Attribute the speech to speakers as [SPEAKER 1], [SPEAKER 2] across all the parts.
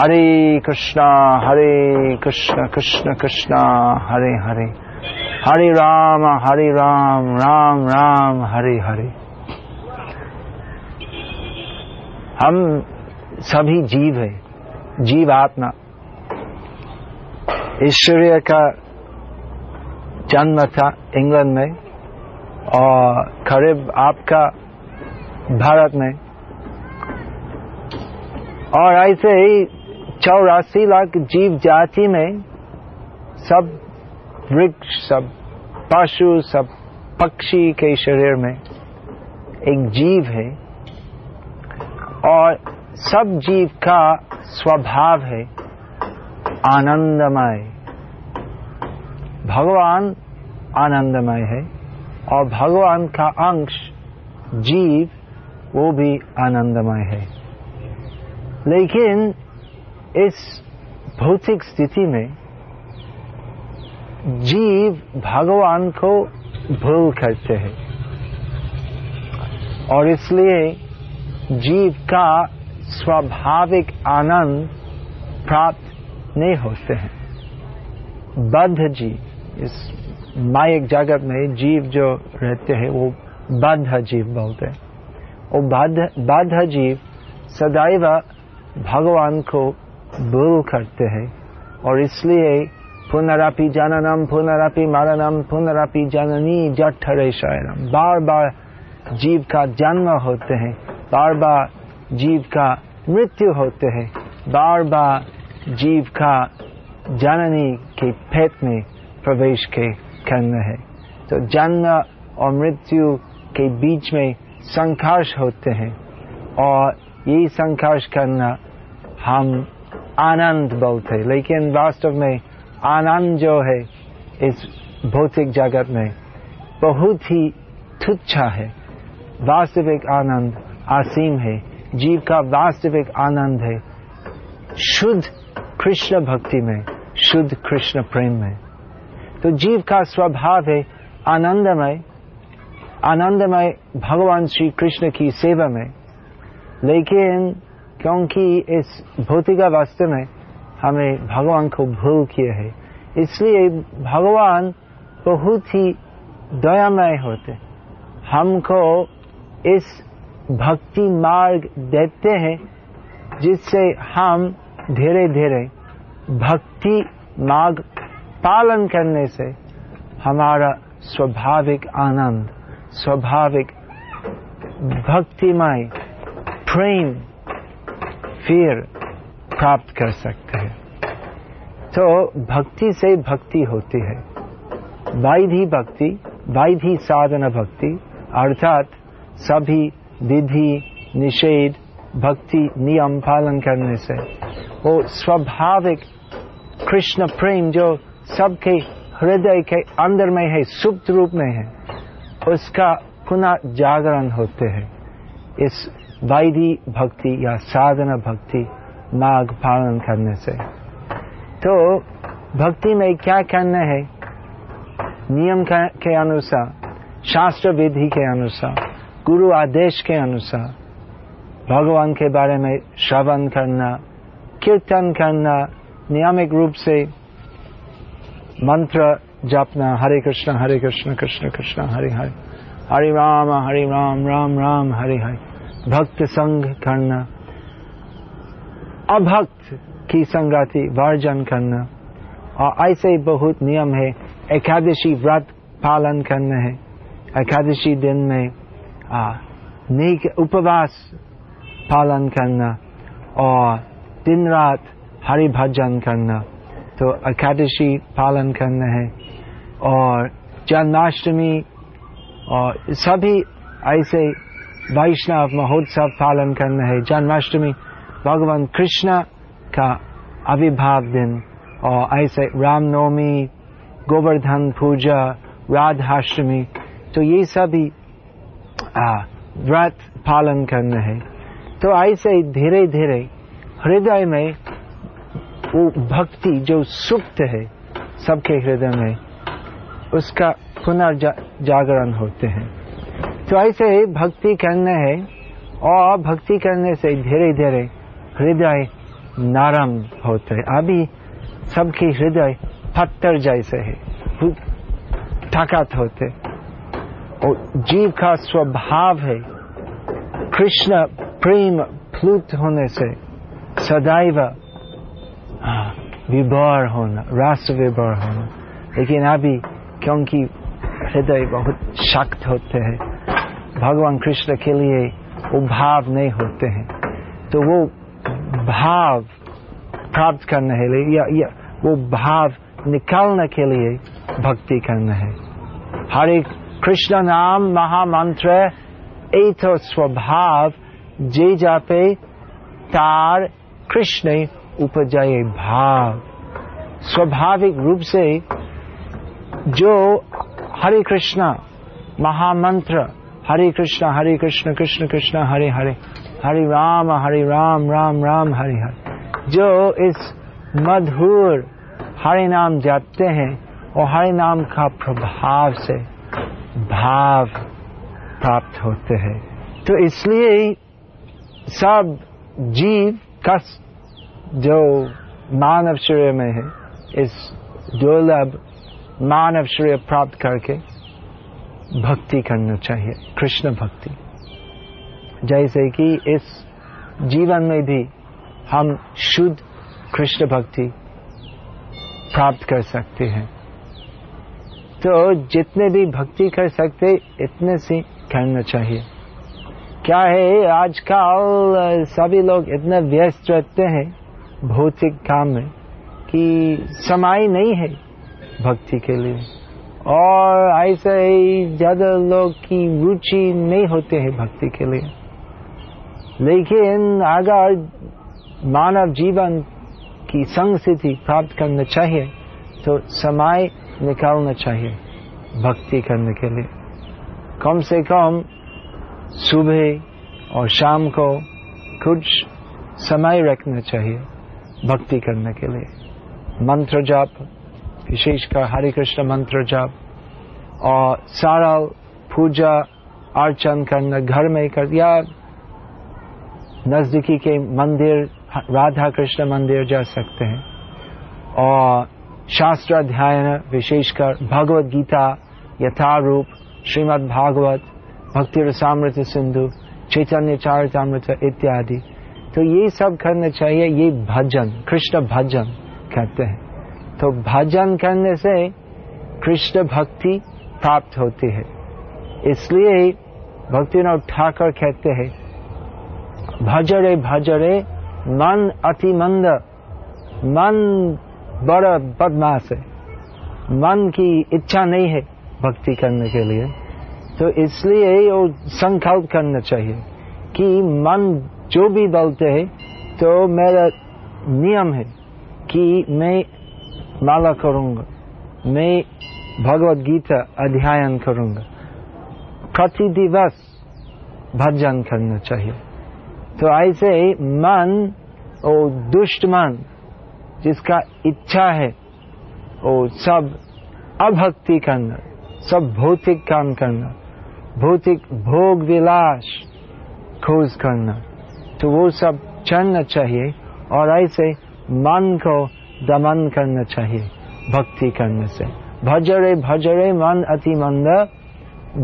[SPEAKER 1] हरे कृष्णा, हरे कृष्ण कृष्ण, कृष्णा, हरे हरे। हरे राम हरे राम राम राम, हरे हरे। हम सभी जीव है जीव आत्मा ईश्वरीय का जन्म था इंग्लैंड में और करीब आपका भारत में। और ऐसे ही चौरासी लाख जीव जाति में सब वृक्ष, सब पशु, सब पक्षी के शरीर में एक जीव है और सब जीव का स्वभाव है आनंदमय। भगवान आनंदमय है और भगवान का अंश जीव, वो भी आनंदमय है। लेकिन इस भौतिक स्थिति में जीव भगवान को भूल करते हैं। और इसलिए जीव का स्वाभाविक आनंद प्राप्त नहीं होते हैं। बद्ध जीव, इस मायिक जगत में जीव जो रहते हैं, वो बद्ध जीव बोलते हैं। वो बद्ध बद्ध जीव सदैव भगवान को भूल करते हैं। और इसलिए पुनरापि जननम, पुनरापि मरणम, पुनरापि जननी जठरे शयनम। बार बार जीव का जन्म होते हैं बार बार जीव का मृत्यु होते हैं बार बार जीव का जननी के पेट में प्रवेश के करना है। तो जन्म और मृत्यु के बीच में संघर्ष होते हैं और ये संघर्ष करना हम आनंद बोलते हैं, लेकिन वास्तव में आनंद जो है इस भौतिक जगत में बहुत ही तुच्छ है। वास्तविक आनंद असीम है। जीव का वास्तविक आनंद है शुद्ध कृष्ण भक्ति में, शुद्ध कृष्ण प्रेम में। तो जीव का स्वभाव है आनंदमय आनंदमय भगवान श्री कृष्ण की सेवा में। लेकिन क्योंकि इस भौतिक वास्तव में हमें भगवान को भूल किए है। इसलिए भगवान बहुत ही दयामय होते। हमको इस भक्ति मार्ग देते हैं, जिससे हम धीरे धीरे भक्ति मार्ग पालन करने से हमारा स्वाभाविक आनंद, स्वाभाविक भक्तिमय, प्रेम फिर प्राप्त कर सकते हैं। तो भक्ति से भक्ति होती है। वैधि भक्ति वैधि साधना भक्ति, अर्थात सभी विधि, निषेध, भक्ति नियम पालन करने से वो स्वाभाविक कृष्ण प्रेम जो सबके हृदय के अंदर में है सुप्त रूप में है, उसका पुनः जागरण होते हैं। इस वैधि भक्ति या साधना भक्ति मार्ग पालन करने से तो भक्ति में क्या करना है नियम के अनुसार शास्त्र विधि के अनुसार गुरु आदेश के अनुसार भगवान के बारे में श्रवण करना कीर्तन करना नियमित रूप से मंत्र जपना हरे कृष्ण हरे कृष्ण कृष्ण कृष्ण हरे हरे हरे राम हरे राम राम राम हरे हरे भक्त संग करना। अभक्त की संगति वर्जन करना। और ऐसे बहुत नियम है, एकादशी व्रत पालन करना है। एकादशी दिन में नेक उपवास पालन करना और दिन रात हरि भजन करना। तो एकादशी पालन करना है। और जन्माष्टमी और सभी ऐसे वैष्णव महोत्सव पालन करना है जन्माष्टमी भगवान कृष्ण का आविर्भाव दिन और ऐसे रामनवमी गोवर्धन पूजा राधाष्टमी तो ये सभी व्रत पालन करना है तो ऐसे धीरे धीरे हृदय में वो भक्ति जो सुप्त है सबके हृदय में उसका पुनर्जागरण होते हैं ऐसे भक्ति करने है और भक्ति करने से धीरे धीरे हृदय नरम होते हैं। अभी सबके हृदय पत्थर जैसे है ताकत होते और जीव का स्वभाव है, कृष्ण प्रेम प्लुत होने से सदैव विभोर होना, रस विभोर होना। लेकिन अभी क्योंकि हृदय बहुत शक्त होते हैं भगवान कृष्ण के लिए वो भाव नहीं होते हैं। तो वो भाव प्राप्त करने के लिए या, या वो भाव निकालने के लिए भक्ति करना है। हरे कृष्ण नाम महामंत्र तो स्वभाव जे जापे तार कृष्ण उपजय भाव। स्वाभाविक रूप से जो हरे कृष्णा महामंत्र हरे कृष्णा, हरे कृष्ण कृष्ण कृष्ण, हरे हरे। हरे राम हरे राम राम राम, हरे हरे। जो इस मधुर हरे नाम जाते हैं और हरे नाम का प्रभाव से भाव प्राप्त होते हैं। तो इसलिए सब जीव का जो मानव शरीर में है, इस दुर्लभ मानव शरीर प्राप्त करके भक्ति करना चाहिए, कृष्ण भक्ति। जैसे कि इस जीवन में भी हम शुद्ध कृष्ण भक्ति प्राप्त कर सकते हैं। तो जितने भी भक्ति कर सकते, इतने से करना चाहिए। क्या है, आजकल सभी लोग इतने व्यस्त रहते हैं भौतिक काम में कि समय नहीं है भक्ति के लिए। और ऐसे ही ज़्यादा लोग की रुचि नहीं होते हैं भक्ति के लिए। लेकिन अगर मानव जीवन की संग स्थिति प्राप्त करना चाहिए तो समय निकालना चाहिए भक्ति करने के लिए। कम से कम सुबह और शाम को कुछ समय रखना चाहिए भक्ति करने के लिए। मंत्र जाप विशेषकर हरे कृष्ण मंत्र जाप और सारा पूजा अर्चन करना, घर में कर, या नजदीकी के मंदिर, राधा कृष्ण मंदिर जा सकते हैं। और शास्त्र अध्ययन विशेषकर भगवत गीता, यथारूप, श्रीमद् भागवत, भक्ति रसामृत सिंधु, चैतन्य चारितामृत इत्यादि। तो ये सब करना चाहिए, ये भजन, कृष्ण भजन कहते हैं। तो भजन करने से कृष्ण भक्ति प्राप्त होती है। इसलिए भक्तिनाथ ठाकर कहते हैं, भजरे भजरे, मन अति मंद, मन बड़ा बदमाश है। मन की इच्छा नहीं है भक्ति करने के लिए। तो इसलिए वो संकल्प करना चाहिए कि मन जो भी बोलते हैं तो मेरा नियम है कि मैं माला करूँगा मैं भगवत गीता अध्ययन करूँगा प्रति दिवस भजन करना चाहिए तो ऐसे मन और दुष्ट मन जिसका इच्छा है वो सब अभक्ति करना सब भौतिक काम करना भौतिक भोग विलास खोज करना तो वो सब चलना चाहिए और ऐसे मन को दमन करना चाहिए, भक्ति करने से। भजरे भजरे मन अति मंद।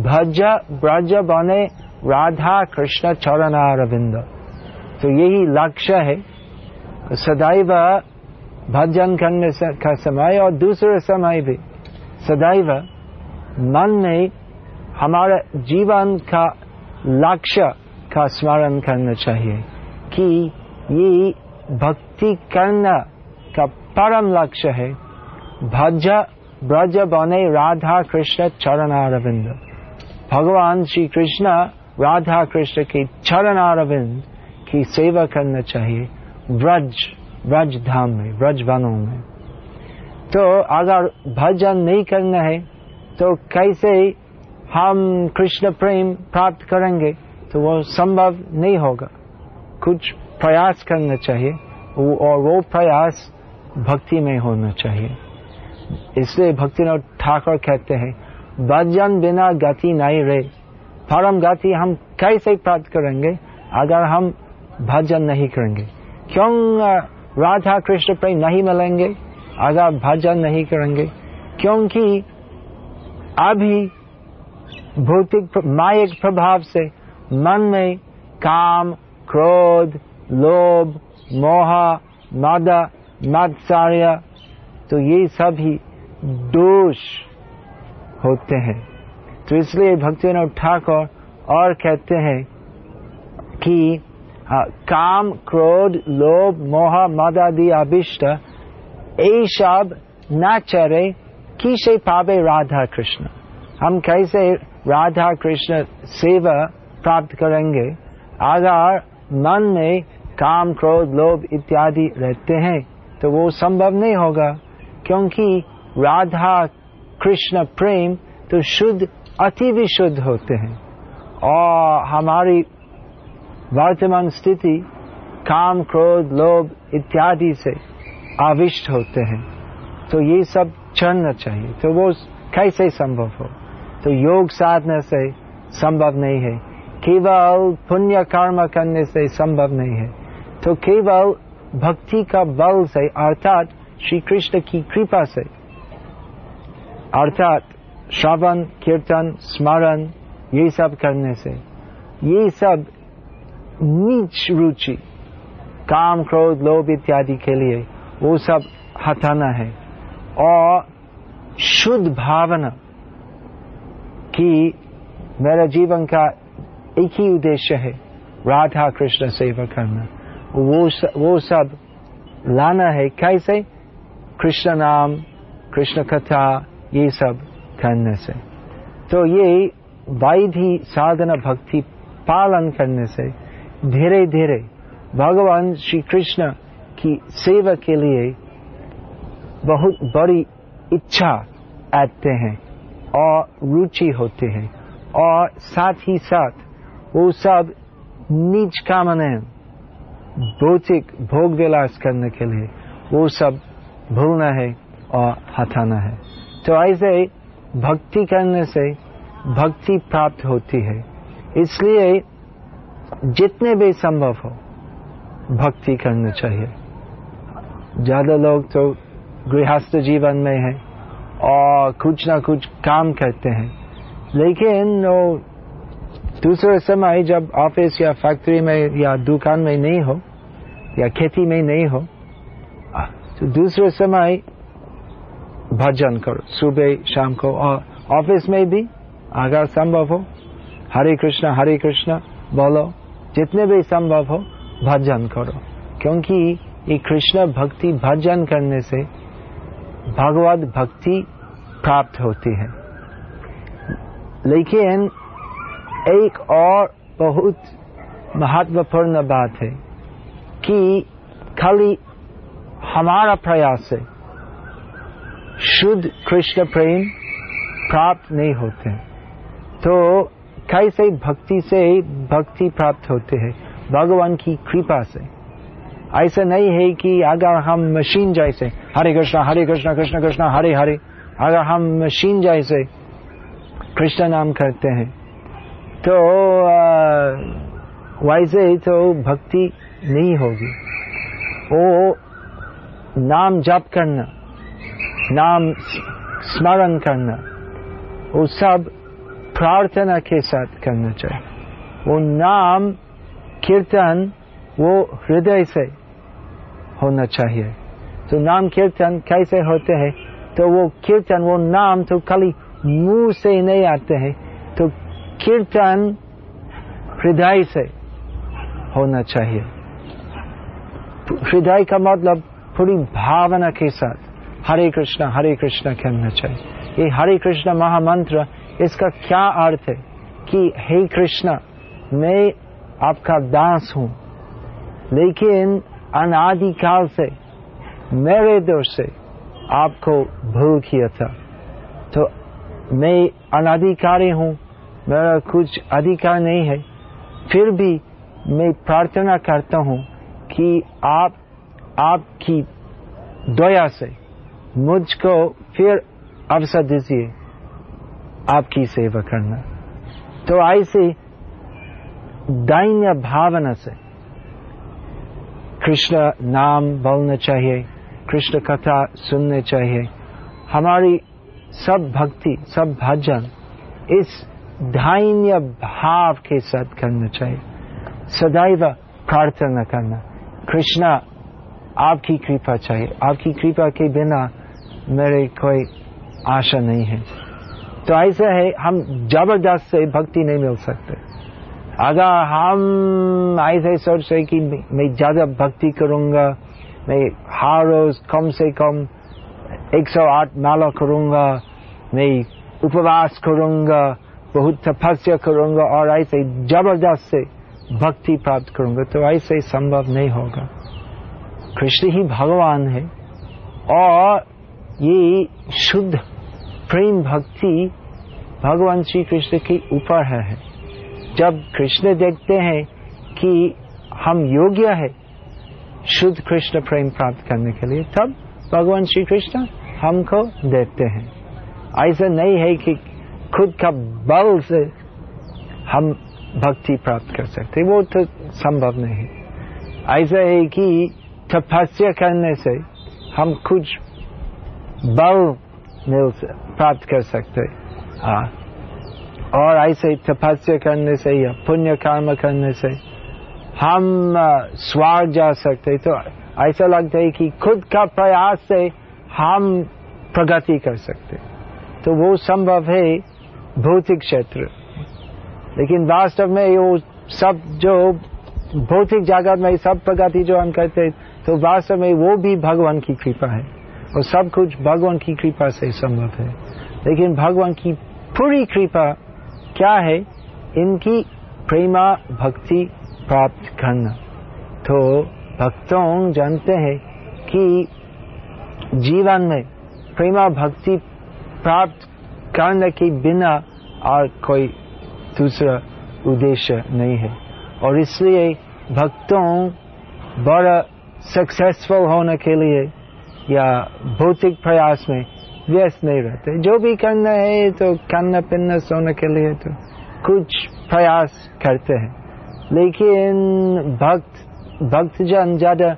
[SPEAKER 1] भज, ब्रज बने राधा कृष्ण चरणारविंद। तो यही लक्ष्य है। सदैव भजन करने का समय और दूसरे समय भी। सदैव मन में हमारे जीवन का लक्ष्य का स्मरण करना चाहिए कि ये भक्ति करना का परम लक्ष्य है। भज ब्रज बने राधा कृष्ण चरणारविंद। भगवान श्री कृष्ण राधा कृष्ण के चरणारविंद की सेवा करना चाहिए। ब्रज ब्रज धाम में, ब्रज वनों में। तो अगर भजन नहीं करना है तो कैसे हम कृष्ण प्रेम प्राप्त करेंगे? तो वो संभव नहीं होगा। कुछ प्रयास करना चाहिए। और वो प्रयास भक्ति में होना चाहिए। इसलिए भक्तिनाथ ठाकुर कहते हैं, भजन बिना गति नहीं रहे परम गति हम कैसे प्राप्त करेंगे अगर हम भजन नहीं करेंगे? क्यों राधा कृष्ण प्रेम नहीं मिलेंगे अगर भजन नहीं करेंगे? क्योंकि अभी भौतिक मायिक प्रभाव से मन में काम, क्रोध, लोभ, मोह, मद मत्सार्य तो ये सभी दोष होते हैं। तो इसलिए भक्तिविनोद ठाकुर और कहते हैं कि आ, काम क्रोध लोभ मोह मद आदि अभिष्ट ये सब न चरे किसे पावे राधा कृष्ण। हम कैसे राधा कृष्ण सेवा प्राप्त करेंगे? अगर मन में काम क्रोध लोभ इत्यादि रहते हैं तो वो संभव नहीं होगा, क्योंकि राधा, कृष्ण प्रेम तो शुद्ध, अति विशुद्ध होते हैं। और हमारी वर्तमान स्थिति, काम, क्रोध, लोभ इत्यादि से आविष्ट होते हैं। तो ये सब चलना चाहिए। तो वो कैसे संभव हो? तो योग साधना से संभव नहीं है। केवल पुण्य कर्म करने से संभव नहीं है। तो केवल भक्ति का बल से, अर्थात श्री कृष्ण की कृपा से। अर्थात श्रवण, कीर्तन, स्मरण, ये सब करने से। ये सब नीच रुचि, काम, क्रोध, लोभ इत्यादि के लिए वो सब हटाना है। और शुद्ध भावना कि मेरा जीवन का एक ही उद्देश्य है, राधा कृष्ण सेवा करना। वो स, वो सब लाना है कैसे? कृष्ण नाम कृष्ण कथा ये सब करने से। तो ये वाइधि साधना भक्ति पालन करने से धीरे धीरे भगवान श्री कृष्ण की सेवा के लिए बहुत बड़ी इच्छा आते हैं और रुचि होते हैं। और साथ ही साथ वो सब निज कामनाएँ भौतिक भोग विलास करने के लिए वो सब भूलना है और हटाना है। तो ऐसे भक्ति करने से भक्ति प्राप्त होती है। इसलिए जितने भी संभव हो, भक्ति करना चाहिए। ज़्यादा लोग तो गृहस्थ जीवन में है और कुछ ना कुछ काम करते हैं। लेकिन वो दूसरे समय जब ऑफ़िस या फैक्ट्री में या दुकान में नहीं हो, या खेती में नहीं हो तो दूसरे समय भजन करो, सुबह, शाम को, और ऑफ़िस में भी अगर संभव हो, हरे कृष्णा हरे कृष्णा, बोलो, जितने भी संभव हो, भजन करो। क्योंकि ये कृष्ण भक्ति भजन करने से भगवत भक्ति प्राप्त होती है। लेकिन एक और बहुत महत्वपूर्ण बात है कि खाली हमारा प्रयास से शुद्ध कृष्ण प्रेम प्राप्त नहीं होते। तो कैसे भक्ति से भक्ति प्राप्त होते हैं? भगवान की कृपा से। ऐसा नहीं है कि अगर हम मशीन जैसे, हरे कृष्णा हरे कृष्णा, कृष्ण कृष्णा, हरे हरे, अगर हम मशीन जैसे कृष्ण नाम करते हैं तो वैसे ही तो भक्ति नहीं होगी। वो नाम जप करना, नाम स्मरण करना, वो सब प्रार्थना के साथ करना चाहिए। वो नाम कीर्तन, वो हृदय से होना चाहिए। तो नाम कीर्तन कैसे होते हैं? तो वो कीर्तन, वो नाम तो खाली मुँह से नहीं आते हैं। कीर्तन हृदय से होना चाहिए। हृदय का मतलब पूरी भावना के साथ हरे कृष्ण हरे कृष्ण कहना चाहिए। ये हरे कृष्ण महामंत्र, इसका क्या अर्थ है कि हे कृष्ण, मैं आपका दास हूँ, लेकिन अनादिकाल से, मेरे दोष से आपको भूल किया था। तो मैं अनाधिकारी हूँ मेरा कुछ अधिकार नहीं है। फिर भी मैं प्रार्थना करता हूँ कि आप, आपकी दया से मुझको फिर अवसर दीजिए आपकी सेवा करना। तो ऐसे दैन्य भावना से कृष्ण नाम बोलना चाहिए, कृष्ण कथा सुनने चाहिए। हमारी सब भक्ति, सब भजन इस धान्य भाव के साथ करना चाहिए। सदैव प्रार्थना करना। कृष्णा, आपकी कृपा चाहिए। आपकी कृपा के बिना मेरे कोई आशा नहीं है। तो ऐसा है, हम ज़बरदस्त से भक्ति नहीं मिल सकते। अगर हम ऐसे सोचते कि मैं ज़्यादा भक्ति करूँगा, मैं हर रोज कम से कम 108 माला करूँगा, मैं उपवास करूँगा बहुत तपस्या करूँगा और ऐसे ज़बरदस्त से भक्ति प्राप्त करूँगा तो ऐसे संभव नहीं होगा। कृष्ण ही भगवान है और ये शुद्ध प्रेम भक्ति भगवान श्री कृष्ण के ऊपर है। जब कृष्ण देखते हैं कि हम योग्य है शुद्ध कृष्ण प्रेम प्राप्त करने के लिए, तब भगवान श्री कृष्ण हमको देते हैं। ऐसा नहीं है कि खुद का बल से हम भक्ति प्राप्त कर सकते वो तो संभव नहीं। ऐसा है कि तपस्या करने से हम कुछ बल मिल प्राप्त कर सकते हाँ। और ऐसे तपस्या करने से या पुण्य कर्म करने से हम स्वर्ग जा सकते तो ऐसा लगता है कि खुद का प्रयास से हम प्रगति कर सकते तो वो संभव है भौतिक क्षेत्र। लेकिन वास्तव में वो सब जो भौतिक जागत में सब प्रगति जो हम करते तो वास्तव में वो भी भगवान की कृपा है। और सब कुछ भगवान की कृपा से संभव है। लेकिन भगवान की पूरी कृपा क्या है? इनकी प्रेमा भक्ति प्राप्त करना। तो भक्तों जानते हैं कि जीवन में प्रेमा भक्ति प्राप्त करने के बिना और कोई दूसरा उद्देश्य नहीं है। और इसलिए भक्तों बड़ा सक्सेसफुल होने के लिए या भौतिक प्रयास में व्यस्त नहीं रहते। जो भी करना है तो खाना पीना सोने के लिए तो कुछ प्रयास करते हैं। लेकिन भक्त, भक्तजन ज़्यादा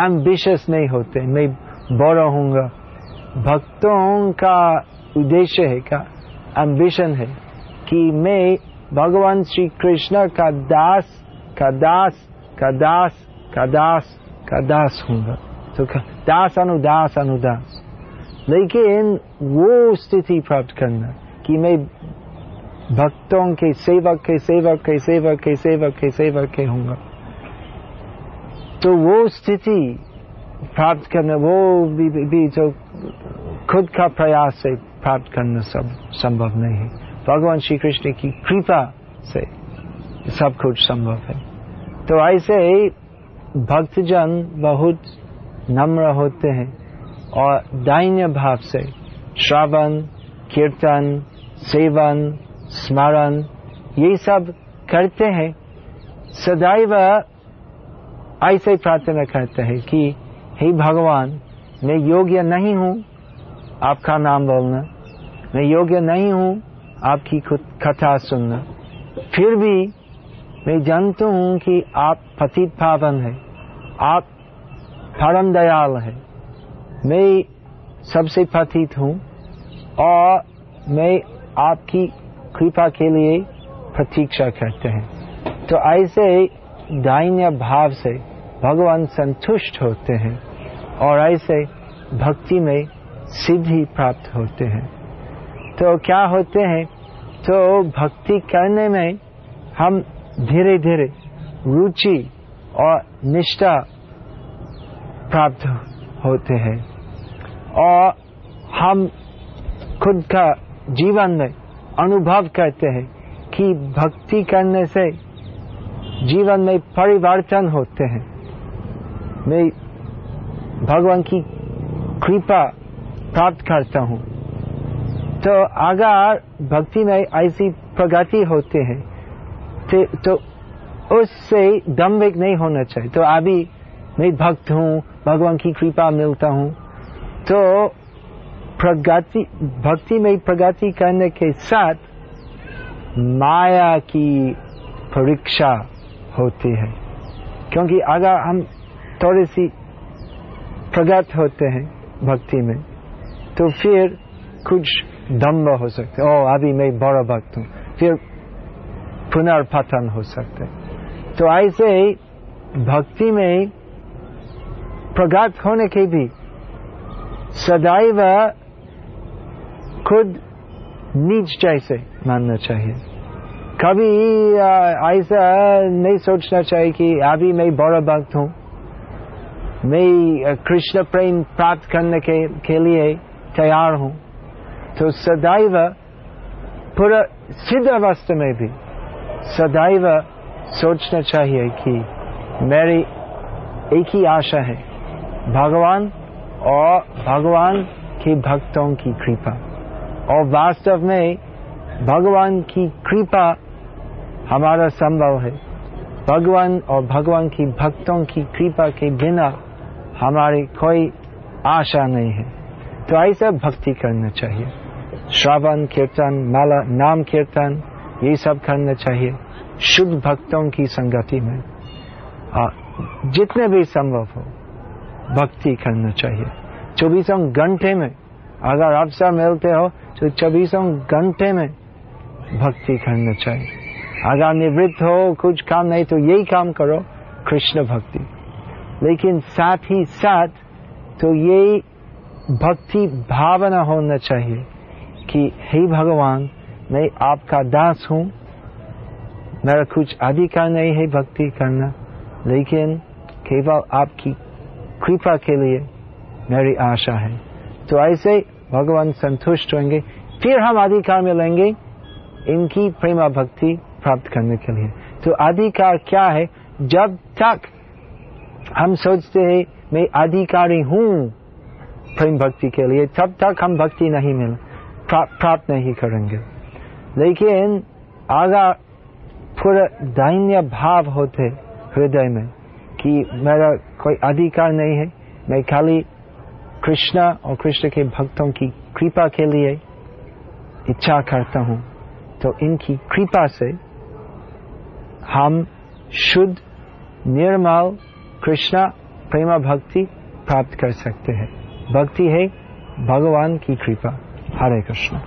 [SPEAKER 1] एम्बिशियस नहीं होते। मैं बड़ा हूँगा, भक्तों का उद्देश्य है का एम्बिशन है। कि मैं भगवान श्री कृष्ण का दास का दास का दास का दास का दास हूँगा तो दास अनुदास अनुदास लेकिन वो स्थिति प्राप्त करना कि मैं भक्तों के सेवक के सेवक के सेवक के सेवक के सेवक के हूँगा तो वो स्थिति प्राप्त करना वो भी, भी, भी तो खुद का प्रयास से प्राप्त करना सब संभव नहीं है। भगवान श्री कृष्ण की कृपा से सब कुछ संभव है। तो ऐसे ही भक्तजन बहुत नम्र होते हैं और दैन्य भाव से श्रवण, कीर्तन, सेवन, स्मरण, ये सब करते हैं। सदैव ऐसे ही प्रार्थना करते हैं कि हे भगवान, मैं योग्य नहीं हूँ। आपका नाम बोलना। मैं योग्य नहीं हूँ। आपकी खुद कथा सुनना। फिर भी मैं जानता हूँ कि आप पतित पावन है। आप परम दयाल है। मैं सबसे पतित हूँ और मैं आपकी कृपा के लिए प्रतीक्षा करते हैं। तो ऐसे दाइन्य भाव से भगवान संतुष्ट होते हैं और ऐसे भक्ति में सिद्धि प्राप्त होते हैं। तो क्या होते हैं? तो भक्ति करने में हम धीरे धीरे रुचि और निष्ठा प्राप्त होते हैं। और हम खुद का जीवन में अनुभव करते हैं कि भक्ति करने से जीवन में परिवर्तन होते हैं। मैं भगवान की कृपा प्राप्त करता हूँ। तो अगर भक्ति में ऐसी प्रगति होते हैं तो, तो उससे दम्भिक नहीं होना चाहिए। तो अभी मैं भक्त हूँ भगवान की कृपा मिलता हूँ। तो प्रगति भक्ति में प्रगति करने के साथ माया की परीक्षा होती है। क्योंकि अगर हम थोड़ी सी प्रगत होते हैं भक्ति में तो फिर कुछ दम्भ हो सकते ओ अभी मैं बड़ा भक्त हूँ फिर पुनर्पतन हो सकते तो ऐसे भक्ति में प्रगत होने के भी सदैव खुद नीच जैसे मानना चाहिए कभी ऐसा नहीं सोचना चाहिए कि अभी मैं बड़ा भक्त हूँ मैं कृष्ण प्रेम प्राप्त करने के, के लिए तैयार हूँ तो सदैव पूरा सिद्ध अवस्था में भी सदैव सोचना चाहिए कि मेरी एक ही आशा है, भगवान और भगवान के भक्तों की कृपा। और वास्तव में भगवान की कृपा हमारा संभव है। भगवान और भगवान की भक्तों की कृपा के बिना हमारी कोई आशा नहीं है। तो ऐसा भक्ति करना चाहिए। श्रवण कीर्तन माला नाम कीर्तन ये सब करना चाहिए। शुद्ध भक्तों की संगति में। आ, जितने भी संभव हो भक्ति करना चाहिए। चौबीसों घंटे में अगर अवसर मिलते हो तो चौबीसों घंटे में भक्ति करना चाहिए। अगर निवृत्त हो कुछ काम नहीं तो यही काम करो कृष्ण भक्ति। लेकिन साथ ही साथ तो यही भक्ति भावना होना चाहिए। कि, हे भगवान, मैं आपका दास हूँ। मेरा कुछ अधिकार नहीं है भक्ति करना, लेकिन केवल आपकी कृपा के लिए मेरी आशा है। तो ऐसे भगवान संतुष्ट होंगे, फिर हम अधिकार मिलेंगे इनकी प्रेमा भक्ति प्राप्त करने के लिए। तो अधिकार क्या है? जब तक हम सोचते हैं, मैं अधिकारी हूँ प्रेम भक्ति के लिए, तब तक हम भक्ति नहीं मिल प्राप्त नहीं करेंगे। लेकिन अगर पूरा दैन्य भाव होते हृदय में कि मेरा कोई अधिकार नहीं है। मैं खाली कृष्णा और कृष्ण के भक्तों की कृपा के लिए इच्छा करता हूँ। तो इनकी कृपा से हम शुद्ध, निर्मल कृष्णा प्रेमा भक्ति प्राप्त कर सकते हैं। भक्ति है भगवान की कृपा। हरे कृष्ण